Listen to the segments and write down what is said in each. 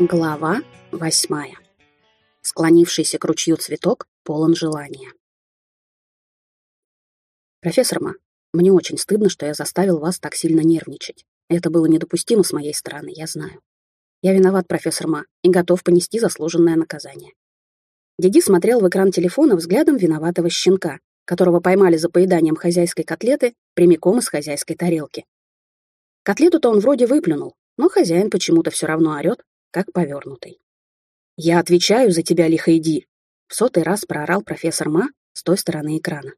Глава восьмая. Склонившийся к ручью цветок полон желания. «Профессор Ма, мне очень стыдно, что я заставил вас так сильно нервничать. Это было недопустимо с моей стороны, я знаю. Я виноват, профессор Ма, и готов понести заслуженное наказание». Диди смотрел в экран телефона взглядом виноватого щенка, которого поймали за поеданием хозяйской котлеты прямиком из хозяйской тарелки. Котлету-то он вроде выплюнул, но хозяин почему-то все равно орет, как повернутый. «Я отвечаю за тебя, Лихайди!» — в сотый раз проорал профессор Ма с той стороны экрана.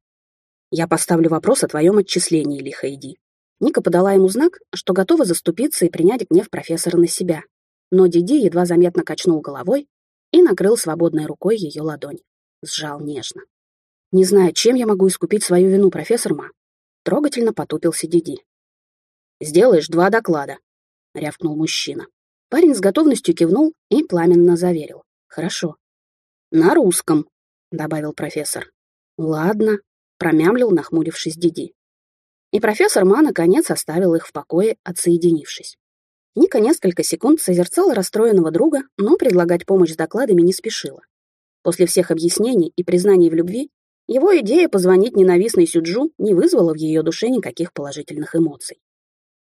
«Я поставлю вопрос о твоем отчислении, Лихайди». Ника подала ему знак, что готова заступиться и принять гнев профессора на себя. Но Диди едва заметно качнул головой и накрыл свободной рукой ее ладонь. Сжал нежно. «Не знаю, чем я могу искупить свою вину, профессор Ма?» Трогательно потупился Диди. «Сделаешь два доклада», — рявкнул мужчина. Парень с готовностью кивнул и пламенно заверил. «Хорошо». «На русском», — добавил профессор. «Ладно», — промямлил, нахмурившись Диди. И профессор Ма, наконец, оставил их в покое, отсоединившись. Ника несколько секунд созерцала расстроенного друга, но предлагать помощь с докладами не спешила. После всех объяснений и признаний в любви, его идея позвонить ненавистной Сюджу не вызвала в ее душе никаких положительных эмоций.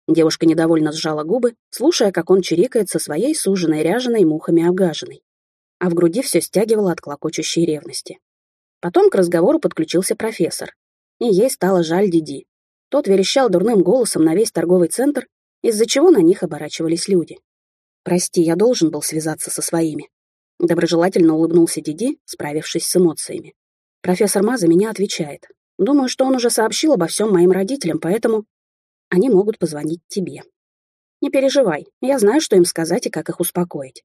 Девушка недовольно сжала губы, слушая, как он чирикает со своей суженой ряженой мухами обгаженной. А в груди все стягивало от клокочущей ревности. Потом к разговору подключился профессор. И ей стало жаль Диди. Тот верещал дурным голосом на весь торговый центр, из-за чего на них оборачивались люди. «Прости, я должен был связаться со своими». Доброжелательно улыбнулся Диди, справившись с эмоциями. Профессор Маза меня отвечает. Думаю, что он уже сообщил обо всем моим родителям, поэтому они могут позвонить тебе. Не переживай, я знаю, что им сказать и как их успокоить.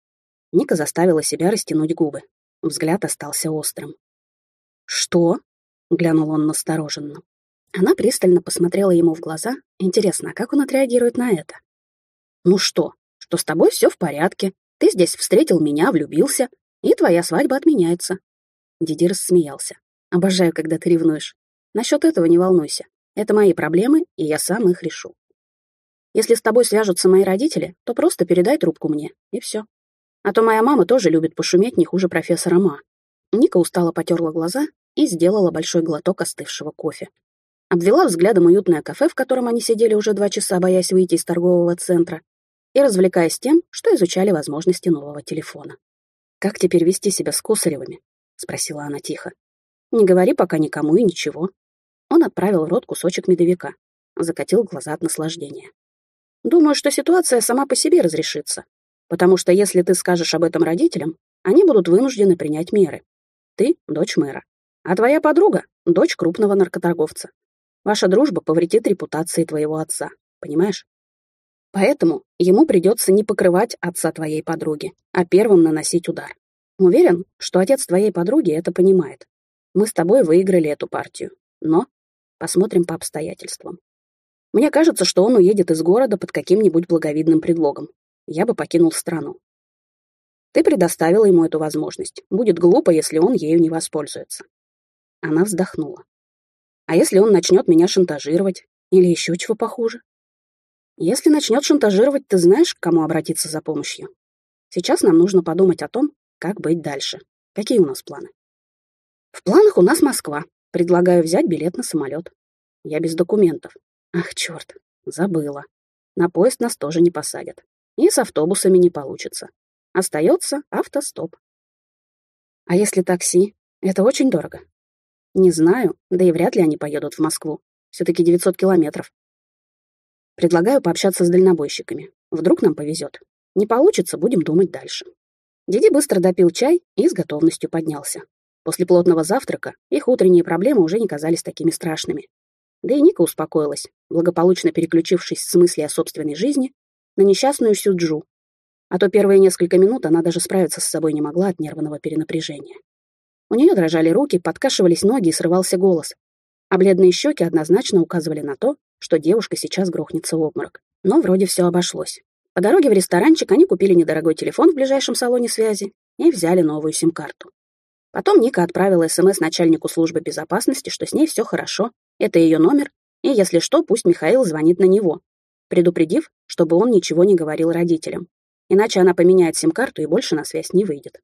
Ника заставила себя растянуть губы. Взгляд остался острым. «Что?» — глянул он настороженно. Она пристально посмотрела ему в глаза. Интересно, а как он отреагирует на это? «Ну что? Что с тобой все в порядке? Ты здесь встретил меня, влюбился, и твоя свадьба отменяется». Диди рассмеялся. «Обожаю, когда ты ревнуешь. Насчет этого не волнуйся. Это мои проблемы, и я сам их решу. Если с тобой свяжутся мои родители, то просто передай трубку мне, и все. А то моя мама тоже любит пошуметь не хуже профессора Ма. Ника устало потерла глаза и сделала большой глоток остывшего кофе. Обвела взглядом уютное кафе, в котором они сидели уже два часа, боясь выйти из торгового центра, и развлекаясь тем, что изучали возможности нового телефона. «Как теперь вести себя с Косаревыми?» — спросила она тихо. «Не говори пока никому и ничего. Он отправил в рот кусочек медовика, закатил глаза от наслаждения. «Думаю, что ситуация сама по себе разрешится, потому что если ты скажешь об этом родителям, они будут вынуждены принять меры. Ты — дочь мэра, а твоя подруга — дочь крупного наркоторговца. Ваша дружба повредит репутации твоего отца, понимаешь? Поэтому ему придется не покрывать отца твоей подруги, а первым наносить удар. Уверен, что отец твоей подруги это понимает. Мы с тобой выиграли эту партию. Но Посмотрим по обстоятельствам. Мне кажется, что он уедет из города под каким-нибудь благовидным предлогом. Я бы покинул страну. Ты предоставила ему эту возможность. Будет глупо, если он ею не воспользуется. Она вздохнула. А если он начнет меня шантажировать? Или еще чего похуже? Если начнет шантажировать, ты знаешь, к кому обратиться за помощью. Сейчас нам нужно подумать о том, как быть дальше. Какие у нас планы? В планах у нас Москва. Предлагаю взять билет на самолет. Я без документов. Ах, черт, забыла. На поезд нас тоже не посадят. И с автобусами не получится. Остается автостоп. А если такси? Это очень дорого. Не знаю, да и вряд ли они поедут в Москву. Все-таки 900 километров. Предлагаю пообщаться с дальнобойщиками. Вдруг нам повезет. Не получится, будем думать дальше. Диди быстро допил чай и с готовностью поднялся. После плотного завтрака их утренние проблемы уже не казались такими страшными. Да и Ника успокоилась, благополучно переключившись с мысли о собственной жизни на несчастную Сюджу. А то первые несколько минут она даже справиться с собой не могла от нервного перенапряжения. У нее дрожали руки, подкашивались ноги и срывался голос. А бледные щеки однозначно указывали на то, что девушка сейчас грохнется в обморок. Но вроде все обошлось. По дороге в ресторанчик они купили недорогой телефон в ближайшем салоне связи и взяли новую сим-карту. Потом Ника отправила СМС начальнику службы безопасности, что с ней все хорошо, это ее номер, И если что, пусть Михаил звонит на него, предупредив, чтобы он ничего не говорил родителям. Иначе она поменяет сим-карту и больше на связь не выйдет.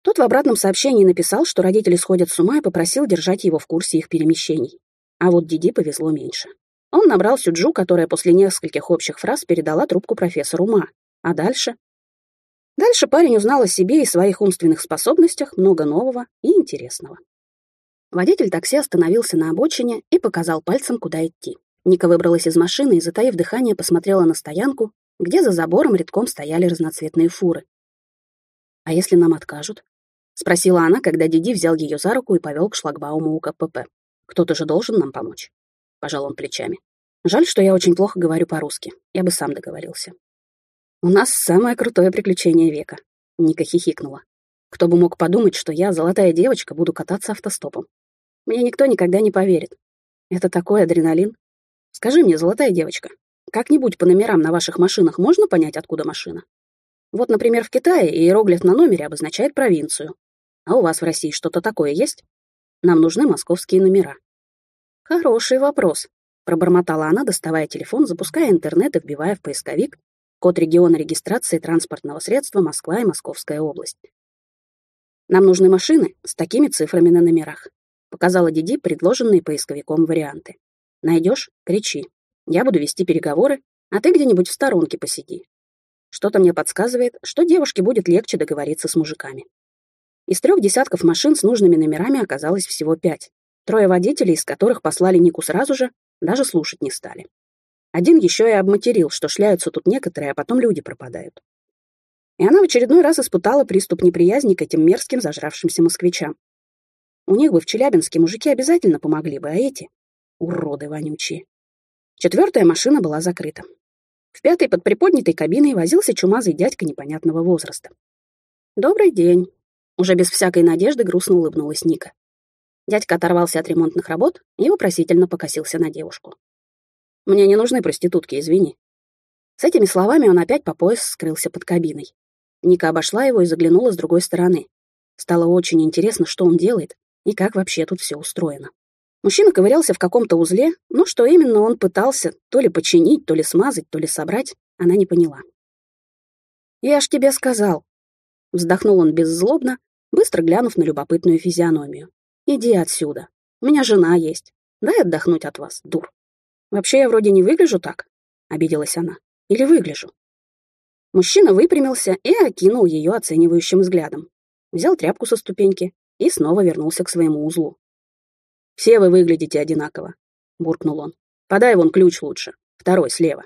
Тот в обратном сообщении написал, что родители сходят с ума и попросил держать его в курсе их перемещений. А вот Диди повезло меньше. Он набрал Сюджу, которая после нескольких общих фраз передала трубку профессору Ма. А дальше? Дальше парень узнал о себе и своих умственных способностях много нового и интересного. Водитель такси остановился на обочине и показал пальцем, куда идти. Ника выбралась из машины и, затаив дыхание, посмотрела на стоянку, где за забором редком стояли разноцветные фуры. «А если нам откажут?» — спросила она, когда Диди взял ее за руку и повел к шлагбауму у КПП. «Кто-то же должен нам помочь», — пожал он плечами. «Жаль, что я очень плохо говорю по-русски. Я бы сам договорился». «У нас самое крутое приключение века», — Ника хихикнула. «Кто бы мог подумать, что я, золотая девочка, буду кататься автостопом. Мне никто никогда не поверит. Это такой адреналин. Скажи мне, золотая девочка, как-нибудь по номерам на ваших машинах можно понять, откуда машина? Вот, например, в Китае иероглиф на номере обозначает провинцию. А у вас в России что-то такое есть? Нам нужны московские номера. Хороший вопрос, пробормотала она, доставая телефон, запуская интернет и вбивая в поисковик код региона регистрации транспортного средства Москва и Московская область. Нам нужны машины с такими цифрами на номерах. Показала Диди предложенные поисковиком варианты. Найдешь — кричи. Я буду вести переговоры, а ты где-нибудь в сторонке посиди. Что-то мне подсказывает, что девушке будет легче договориться с мужиками. Из трех десятков машин с нужными номерами оказалось всего пять. Трое водителей, из которых послали Нику сразу же, даже слушать не стали. Один еще и обматерил, что шляются тут некоторые, а потом люди пропадают. И она в очередной раз испытала приступ неприязни к этим мерзким зажравшимся москвичам. У них бы в Челябинске мужики обязательно помогли бы, а эти — уроды вонючие. Четвертая машина была закрыта. В пятой под приподнятой кабиной возился чумазый дядька непонятного возраста. «Добрый день!» Уже без всякой надежды грустно улыбнулась Ника. Дядька оторвался от ремонтных работ и вопросительно покосился на девушку. «Мне не нужны проститутки, извини». С этими словами он опять по пояс скрылся под кабиной. Ника обошла его и заглянула с другой стороны. Стало очень интересно, что он делает и как вообще тут все устроено. Мужчина ковырялся в каком-то узле, но что именно он пытался то ли починить, то ли смазать, то ли собрать, она не поняла. «Я ж тебе сказал», — вздохнул он беззлобно, быстро глянув на любопытную физиономию. «Иди отсюда. У меня жена есть. Дай отдохнуть от вас, дур». «Вообще я вроде не выгляжу так», — обиделась она. «Или выгляжу?» Мужчина выпрямился и окинул ее оценивающим взглядом. Взял тряпку со ступеньки и снова вернулся к своему узлу. «Все вы выглядите одинаково», — буркнул он. «Подай вон ключ лучше. Второй слева».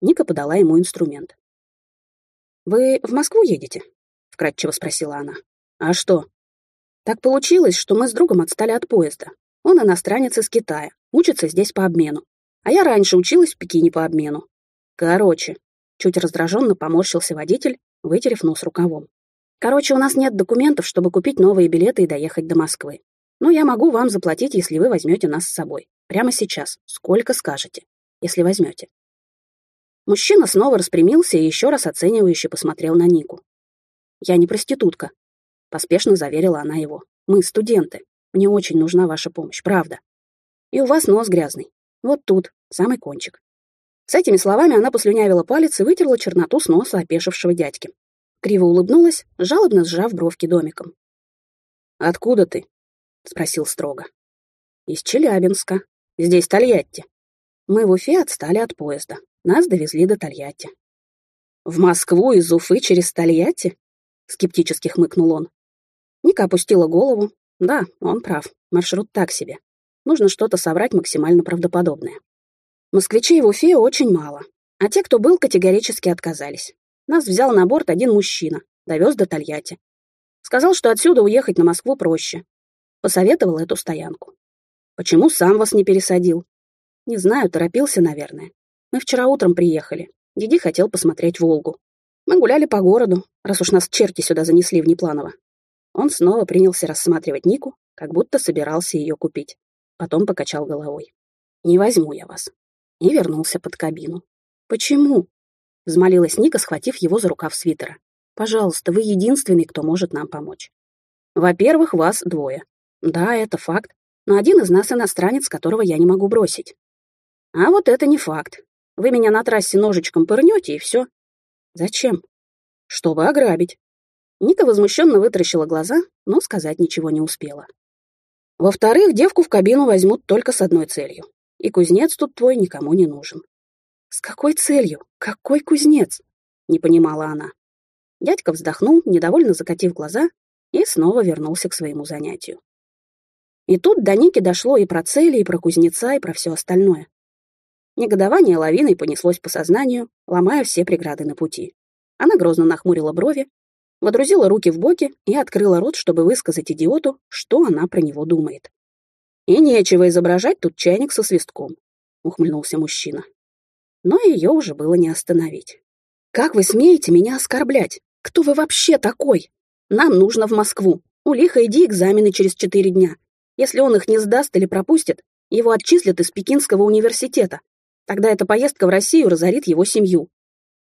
Ника подала ему инструмент. «Вы в Москву едете?» — вкратчиво спросила она. «А что?» «Так получилось, что мы с другом отстали от поезда. Он иностранец из Китая, учится здесь по обмену. А я раньше училась в Пекине по обмену. Короче, чуть раздраженно поморщился водитель, вытерев нос рукавом. Короче, у нас нет документов, чтобы купить новые билеты и доехать до Москвы. Но я могу вам заплатить, если вы возьмете нас с собой. Прямо сейчас. Сколько скажете, если возьмете. Мужчина снова распрямился и еще раз оценивающе посмотрел на Нику. «Я не проститутка», — поспешно заверила она его. «Мы студенты. Мне очень нужна ваша помощь, правда. И у вас нос грязный. Вот тут, самый кончик». С этими словами она послюнявила палец и вытерла черноту с носа опешившего дядьки. Криво улыбнулась, жалобно сжав бровки домиком. «Откуда ты?» — спросил строго. «Из Челябинска. Здесь Тольятти. Мы в Уфе отстали от поезда. Нас довезли до Тольятти». «В Москву из Уфы через Тольятти?» — скептически хмыкнул он. Ника опустила голову. Да, он прав. Маршрут так себе. Нужно что-то соврать максимально правдоподобное. Москвичей в Уфе очень мало, а те, кто был, категорически отказались. Нас взял на борт один мужчина, довез до Тольятти. Сказал, что отсюда уехать на Москву проще, Посоветовал эту стоянку. Почему сам вас не пересадил? Не знаю, торопился, наверное. Мы вчера утром приехали. Диди хотел посмотреть Волгу. Мы гуляли по городу, раз уж нас черти сюда занесли внепланово. Он снова принялся рассматривать Нику, как будто собирался ее купить. Потом покачал головой. «Не возьму я вас». И вернулся под кабину. «Почему?» — взмолилась Ника, схватив его за рукав свитера. «Пожалуйста, вы единственный, кто может нам помочь. Во-первых, вас двое. Да, это факт, но один из нас иностранец, которого я не могу бросить. А вот это не факт. Вы меня на трассе ножичком пырнете, и все. Зачем? Чтобы ограбить. Ника возмущенно вытаращила глаза, но сказать ничего не успела. Во-вторых, девку в кабину возьмут только с одной целью. И кузнец тут твой никому не нужен. С какой целью? Какой кузнец? Не понимала она. Дядька вздохнул, недовольно закатив глаза, и снова вернулся к своему занятию. И тут до Ники дошло и про цели, и про кузнеца, и про все остальное. Негодование лавиной понеслось по сознанию, ломая все преграды на пути. Она грозно нахмурила брови, водрузила руки в боки и открыла рот, чтобы высказать идиоту, что она про него думает. «И нечего изображать тут чайник со свистком», — ухмыльнулся мужчина. Но ее уже было не остановить. «Как вы смеете меня оскорблять? Кто вы вообще такой? Нам нужно в Москву. У Лиха иди экзамены через четыре дня. Если он их не сдаст или пропустит, его отчислят из Пекинского университета. Тогда эта поездка в Россию разорит его семью.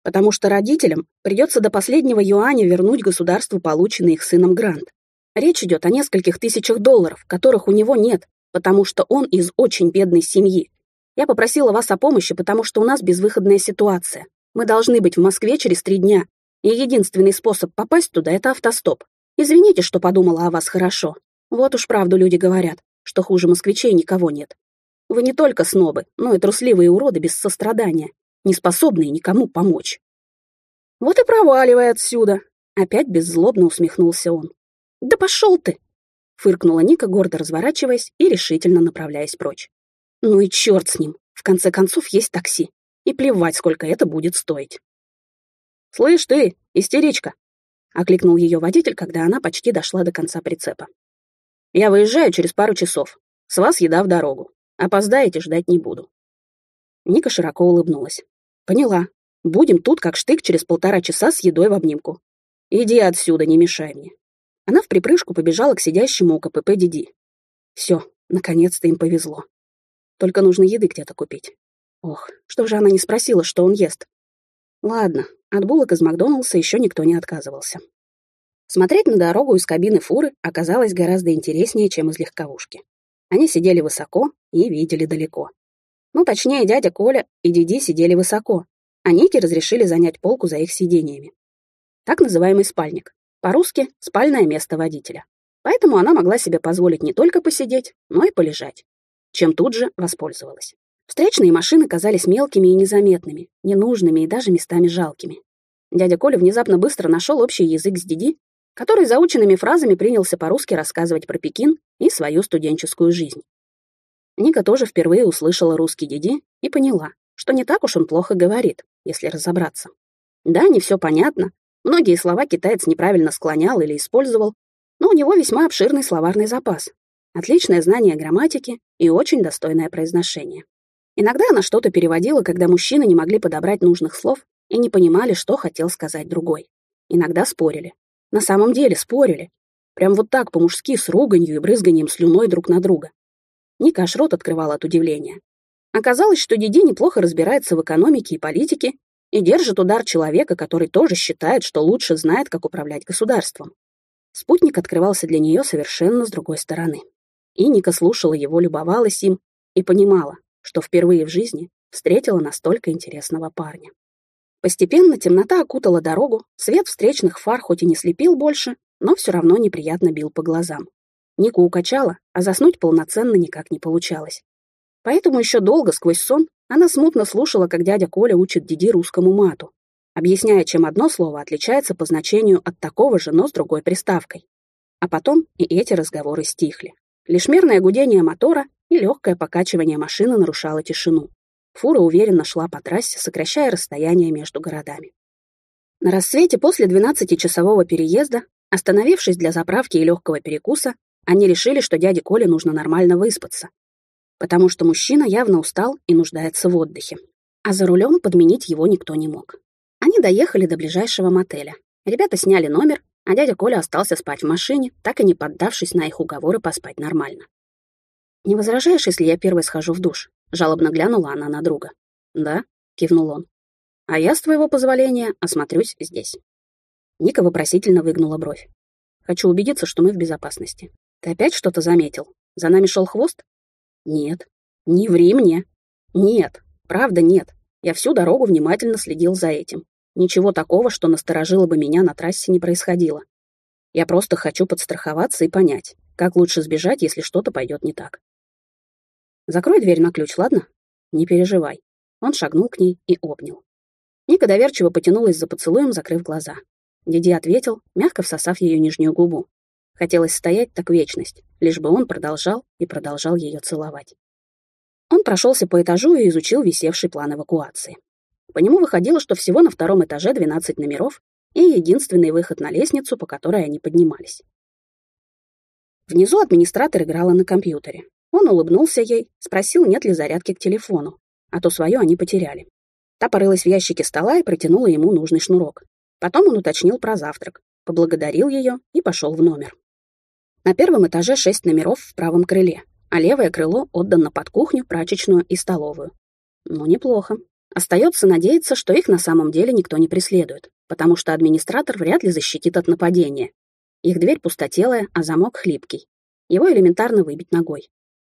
Потому что родителям придется до последнего юаня вернуть государству полученный их сыном грант. Речь идет о нескольких тысячах долларов, которых у него нет, потому что он из очень бедной семьи. Я попросила вас о помощи, потому что у нас безвыходная ситуация. Мы должны быть в Москве через три дня, и единственный способ попасть туда — это автостоп. Извините, что подумала о вас хорошо. Вот уж правду люди говорят, что хуже москвичей никого нет. Вы не только снобы, но и трусливые уроды без сострадания, не способные никому помочь. Вот и проваливай отсюда. Опять беззлобно усмехнулся он. Да пошел ты! Фыркнула Ника, гордо разворачиваясь и решительно направляясь прочь. Ну и черт с ним. В конце концов, есть такси. И плевать, сколько это будет стоить. «Слышь ты, истеричка!» — окликнул ее водитель, когда она почти дошла до конца прицепа. «Я выезжаю через пару часов. С вас еда в дорогу. Опоздаете, ждать не буду». Ника широко улыбнулась. «Поняла. Будем тут, как штык, через полтора часа с едой в обнимку. Иди отсюда, не мешай мне». Она в припрыжку побежала к сидящему у КПП Диди. Все, наконец-то им повезло. Только нужно еды где-то купить. Ох, что же она не спросила, что он ест? Ладно, от булок из Макдоналдса еще никто не отказывался. Смотреть на дорогу из кабины фуры оказалось гораздо интереснее, чем из легковушки. Они сидели высоко и видели далеко. Ну, точнее, дядя Коля и Диди сидели высоко, а Ники разрешили занять полку за их сидениями. Так называемый спальник. По-русски — спальное место водителя. Поэтому она могла себе позволить не только посидеть, но и полежать. Чем тут же воспользовалась. Встречные машины казались мелкими и незаметными, ненужными и даже местами жалкими. Дядя Коля внезапно быстро нашел общий язык с Диди, который заученными фразами принялся по-русски рассказывать про Пекин и свою студенческую жизнь. Ника тоже впервые услышала русский Диди и поняла, что не так уж он плохо говорит, если разобраться. Да, не все понятно, многие слова китаец неправильно склонял или использовал, но у него весьма обширный словарный запас, отличное знание грамматики и очень достойное произношение. Иногда она что-то переводила, когда мужчины не могли подобрать нужных слов и не понимали, что хотел сказать другой. Иногда спорили. На самом деле спорили. Прям вот так по-мужски с руганью и брызганием слюной друг на друга. Ника аж рот открывала от удивления. Оказалось, что Диди неплохо разбирается в экономике и политике и держит удар человека, который тоже считает, что лучше знает, как управлять государством. Спутник открывался для нее совершенно с другой стороны. И Ника слушала его, любовалась им и понимала, что впервые в жизни встретила настолько интересного парня. Постепенно темнота окутала дорогу, свет встречных фар хоть и не слепил больше, но все равно неприятно бил по глазам. Нику укачала, а заснуть полноценно никак не получалось. Поэтому еще долго сквозь сон она смутно слушала, как дядя Коля учит Диди русскому мату, объясняя, чем одно слово отличается по значению от такого же, но с другой приставкой. А потом и эти разговоры стихли. Лишь мерное гудение мотора и легкое покачивание машины нарушало тишину. Фура уверенно шла по трассе, сокращая расстояние между городами. На рассвете после 12-часового переезда, остановившись для заправки и легкого перекуса, они решили, что дяде Коле нужно нормально выспаться, потому что мужчина явно устал и нуждается в отдыхе. А за рулем подменить его никто не мог. Они доехали до ближайшего мотеля. Ребята сняли номер, а дядя Коля остался спать в машине, так и не поддавшись на их уговоры поспать нормально. «Не возражаешь, если я первой схожу в душ?» Жалобно глянула она на друга. «Да», — кивнул он. «А я, с твоего позволения, осмотрюсь здесь». Ника вопросительно выгнула бровь. «Хочу убедиться, что мы в безопасности. Ты опять что-то заметил? За нами шел хвост?» «Нет. Не ври мне». Нет, правда нет. Я всю дорогу внимательно следил за этим. Ничего такого, что насторожило бы меня на трассе, не происходило. Я просто хочу подстраховаться и понять, как лучше сбежать, если что-то пойдет не так. Закрой дверь на ключ, ладно? Не переживай. Он шагнул к ней и обнял. Ника доверчиво потянулась за поцелуем, закрыв глаза. Диди ответил, мягко всосав ее нижнюю губу. Хотелось стоять так вечность, лишь бы он продолжал и продолжал ее целовать. Он прошелся по этажу и изучил висевший план эвакуации. По нему выходило, что всего на втором этаже 12 номеров и единственный выход на лестницу, по которой они поднимались. Внизу администратор играла на компьютере. Он улыбнулся ей, спросил, нет ли зарядки к телефону, а то свое они потеряли. Та порылась в ящике стола и протянула ему нужный шнурок. Потом он уточнил про завтрак, поблагодарил ее и пошел в номер. На первом этаже шесть номеров в правом крыле, а левое крыло отдано под кухню, прачечную и столовую. Ну, неплохо. Остается надеяться, что их на самом деле никто не преследует, потому что администратор вряд ли защитит от нападения. Их дверь пустотелая, а замок хлипкий. Его элементарно выбить ногой.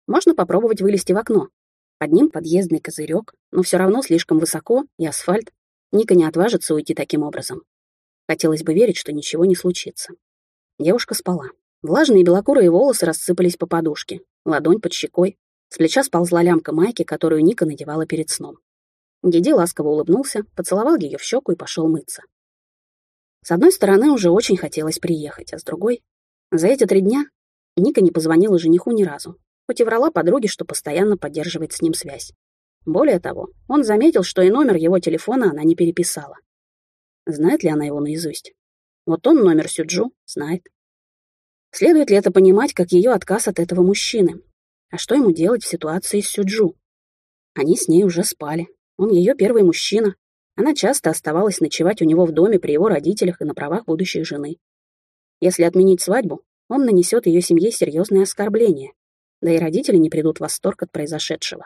Можно попробовать вылезти в окно. Под ним подъездный козырек, но все равно слишком высоко и асфальт. Ника не отважится уйти таким образом. Хотелось бы верить, что ничего не случится. Девушка спала. Влажные белокурые волосы рассыпались по подушке, ладонь под щекой. С плеча сползла лямка майки, которую Ника надевала перед сном. Диди ласково улыбнулся, поцеловал ее в щеку и пошел мыться. С одной стороны, уже очень хотелось приехать, а с другой... За эти три дня Ника не позвонила жениху ни разу, хоть и врала подруге, что постоянно поддерживает с ним связь. Более того, он заметил, что и номер его телефона она не переписала. Знает ли она его наизусть? Вот он номер Сюджу знает. Следует ли это понимать, как ее отказ от этого мужчины? А что ему делать в ситуации с Сюджу? Они с ней уже спали. Он ее первый мужчина. Она часто оставалась ночевать у него в доме при его родителях и на правах будущей жены. Если отменить свадьбу, он нанесет ее семье серьезное оскорбление. Да и родители не придут в восторг от произошедшего.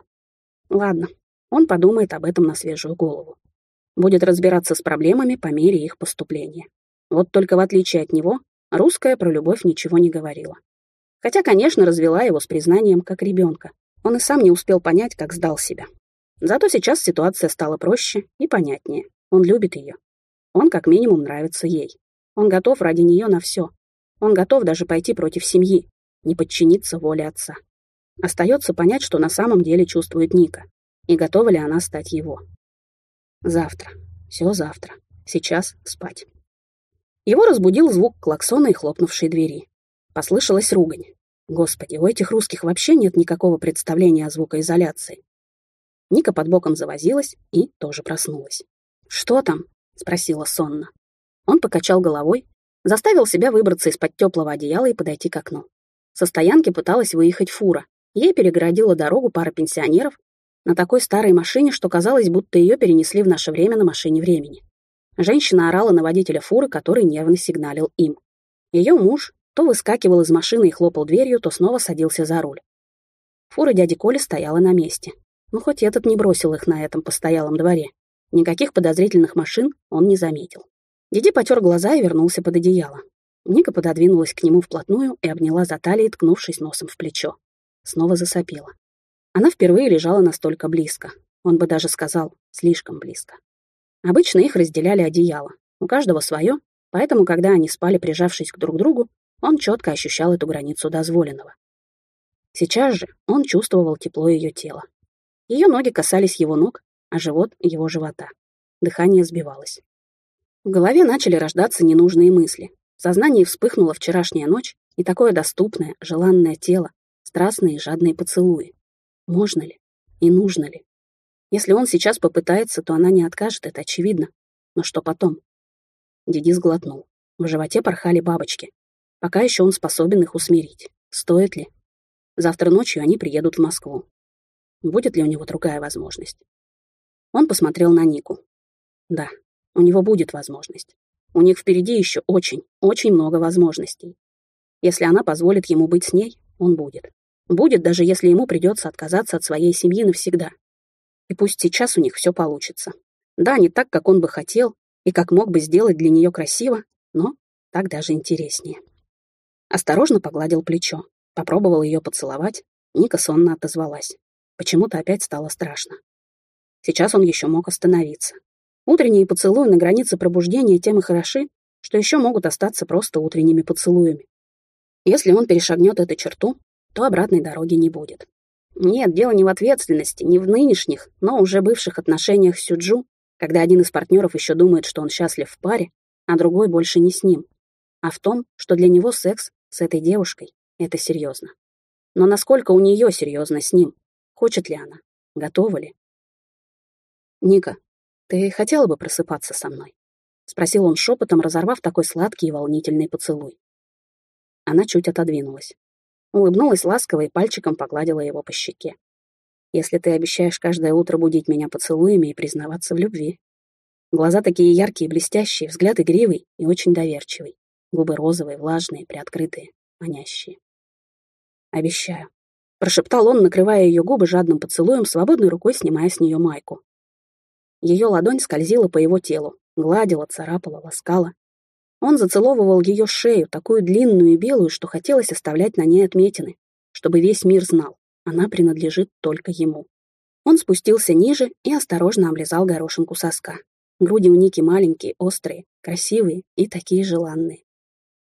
Ладно, он подумает об этом на свежую голову. Будет разбираться с проблемами по мере их поступления. Вот только в отличие от него, Русская про любовь ничего не говорила. Хотя, конечно, развела его с признанием как ребенка. Он и сам не успел понять, как сдал себя. Зато сейчас ситуация стала проще и понятнее. Он любит ее. Он как минимум нравится ей. Он готов ради нее на все. Он готов даже пойти против семьи, не подчиниться воле отца. Остается понять, что на самом деле чувствует Ника, и готова ли она стать его. Завтра. Все завтра. Сейчас спать. Его разбудил звук клаксона и хлопнувшей двери. Послышалась ругань. Господи, у этих русских вообще нет никакого представления о звукоизоляции. Ника под боком завозилась и тоже проснулась. «Что там?» — спросила сонно. Он покачал головой, заставил себя выбраться из-под теплого одеяла и подойти к окну. Со стоянки пыталась выехать фура. Ей перегородила дорогу пара пенсионеров на такой старой машине, что казалось, будто ее перенесли в наше время на машине времени. Женщина орала на водителя фуры, который нервно сигналил им. Ее муж то выскакивал из машины и хлопал дверью, то снова садился за руль. Фура дяди Коли стояла на месте. Ну, хоть этот не бросил их на этом постоялом дворе. Никаких подозрительных машин он не заметил. Диди потер глаза и вернулся под одеяло. Ника пододвинулась к нему вплотную и обняла за талией, ткнувшись носом в плечо. Снова засопела. Она впервые лежала настолько близко. Он бы даже сказал, слишком близко. Обычно их разделяли одеяло, у каждого свое, поэтому, когда они спали, прижавшись к друг другу, он четко ощущал эту границу дозволенного. Сейчас же он чувствовал тепло ее тела. Ее ноги касались его ног, а живот — его живота. Дыхание сбивалось. В голове начали рождаться ненужные мысли. В сознании вспыхнула вчерашняя ночь и такое доступное, желанное тело, страстные жадные поцелуи. Можно ли? И нужно ли? Если он сейчас попытается, то она не откажет, это очевидно. Но что потом? Диди сглотнул. В животе порхали бабочки. Пока еще он способен их усмирить. Стоит ли? Завтра ночью они приедут в Москву. Будет ли у него другая возможность? Он посмотрел на Нику. Да, у него будет возможность. У них впереди еще очень, очень много возможностей. Если она позволит ему быть с ней, он будет. Будет, даже если ему придется отказаться от своей семьи навсегда. И пусть сейчас у них все получится. Да, не так, как он бы хотел, и как мог бы сделать для нее красиво, но так даже интереснее. Осторожно погладил плечо, попробовал ее поцеловать, Ника сонно отозвалась. Почему-то опять стало страшно. Сейчас он еще мог остановиться. Утренние поцелуи на границе пробуждения тем и хороши, что еще могут остаться просто утренними поцелуями. Если он перешагнет эту черту, то обратной дороги не будет. Нет, дело не в ответственности, не в нынешних, но уже бывших отношениях с Сюджу, когда один из партнеров еще думает, что он счастлив в паре, а другой больше не с ним, а в том, что для него секс с этой девушкой — это серьезно. Но насколько у нее серьезно с ним? Хочет ли она? Готова ли? «Ника, ты хотела бы просыпаться со мной?» — спросил он шепотом, разорвав такой сладкий и волнительный поцелуй. Она чуть отодвинулась. Улыбнулась ласково и пальчиком погладила его по щеке. «Если ты обещаешь каждое утро будить меня поцелуями и признаваться в любви». Глаза такие яркие, блестящие, взгляд игривый и очень доверчивый. Губы розовые, влажные, приоткрытые, манящие. «Обещаю», — прошептал он, накрывая ее губы жадным поцелуем, свободной рукой снимая с нее майку. Ее ладонь скользила по его телу, гладила, царапала, ласкала. Он зацеловывал ее шею, такую длинную и белую, что хотелось оставлять на ней отметины, чтобы весь мир знал, она принадлежит только ему. Он спустился ниже и осторожно облизал горошинку соска. Груди у Ники маленькие, острые, красивые и такие желанные.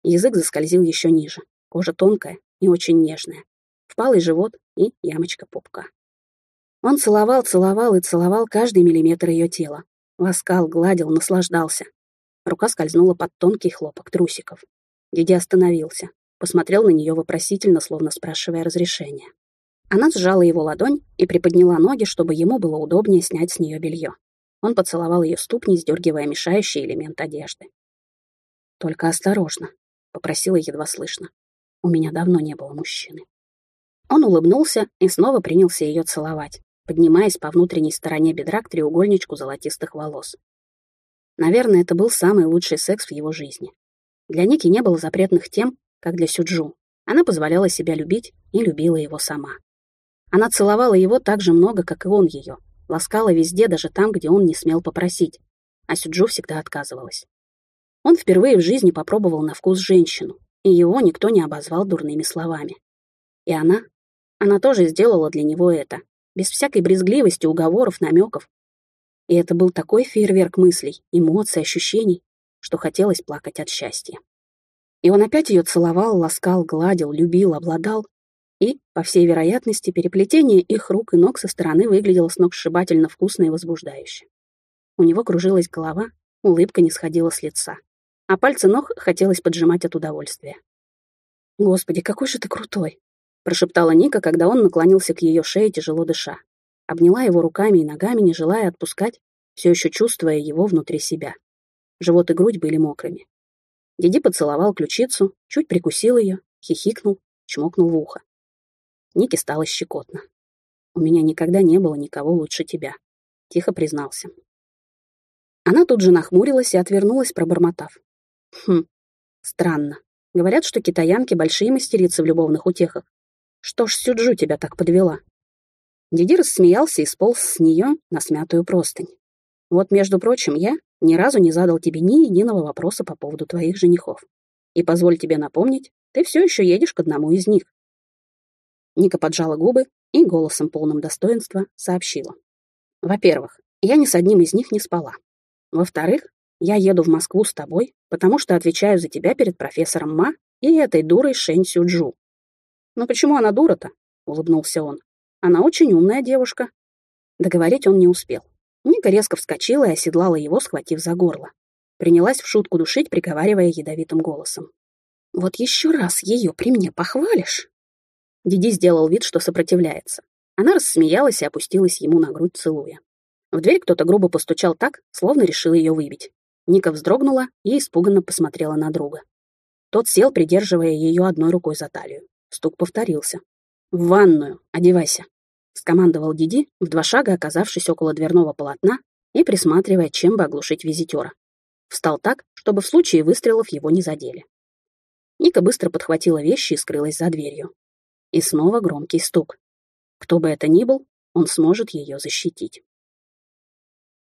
Язык заскользил еще ниже, кожа тонкая, и очень нежная. Впалый живот и ямочка пупка. Он целовал, целовал и целовал каждый миллиметр ее тела. Ласкал, гладил, наслаждался. Рука скользнула под тонкий хлопок трусиков. Диди остановился, посмотрел на нее вопросительно, словно спрашивая разрешения. Она сжала его ладонь и приподняла ноги, чтобы ему было удобнее снять с нее белье. Он поцеловал ее ступни, сдергивая мешающий элемент одежды. «Только осторожно», — попросила едва слышно. У меня давно не было мужчины. Он улыбнулся и снова принялся ее целовать, поднимаясь по внутренней стороне бедра к треугольничку золотистых волос. Наверное, это был самый лучший секс в его жизни. Для Ники не было запретных тем, как для Сюджу. Она позволяла себя любить и любила его сама. Она целовала его так же много, как и он ее, ласкала везде, даже там, где он не смел попросить, а Сюджу всегда отказывалась. Он впервые в жизни попробовал на вкус женщину, и его никто не обозвал дурными словами. И она, она тоже сделала для него это, без всякой брезгливости, уговоров, намеков. И это был такой фейерверк мыслей, эмоций, ощущений, что хотелось плакать от счастья. И он опять ее целовал, ласкал, гладил, любил, обладал. И, по всей вероятности, переплетение их рук и ног со стороны выглядело сногсшибательно вкусно и возбуждающе. У него кружилась голова, улыбка не сходила с лица а пальцы ног хотелось поджимать от удовольствия. «Господи, какой же ты крутой!» — прошептала Ника, когда он наклонился к ее шее, тяжело дыша. Обняла его руками и ногами, не желая отпускать, все еще чувствуя его внутри себя. Живот и грудь были мокрыми. Диди поцеловал ключицу, чуть прикусил ее, хихикнул, чмокнул в ухо. Нике стало щекотно. «У меня никогда не было никого лучше тебя», — тихо признался. Она тут же нахмурилась и отвернулась, пробормотав. Хм, странно. Говорят, что китаянки большие мастерицы в любовных утехах. Что ж Сюджу тебя так подвела? Диди рассмеялся и сполз с нее на смятую простынь. Вот, между прочим, я ни разу не задал тебе ни единого вопроса по поводу твоих женихов. И позволь тебе напомнить, ты все еще едешь к одному из них. Ника поджала губы и голосом полным достоинства сообщила. Во-первых, я ни с одним из них не спала. Во-вторых, я еду в Москву с тобой, потому что отвечаю за тебя перед профессором Ма и этой дурой Шэнь Сюджу. «Ну почему она дура-то?» — улыбнулся он. «Она очень умная девушка». Договорить он не успел. Ника резко вскочила и оседлала его, схватив за горло. Принялась в шутку душить, приговаривая ядовитым голосом. «Вот еще раз ее при мне похвалишь!» Диди сделал вид, что сопротивляется. Она рассмеялась и опустилась ему на грудь, целуя. В дверь кто-то грубо постучал так, словно решил ее выбить. Ника вздрогнула и испуганно посмотрела на друга. Тот сел, придерживая ее одной рукой за талию. Стук повторился. «В ванную, одевайся», — скомандовал Диди, в два шага оказавшись около дверного полотна и присматривая, чем бы оглушить визитера. Встал так, чтобы в случае выстрелов его не задели. Ника быстро подхватила вещи и скрылась за дверью. И снова громкий стук. Кто бы это ни был, он сможет ее защитить.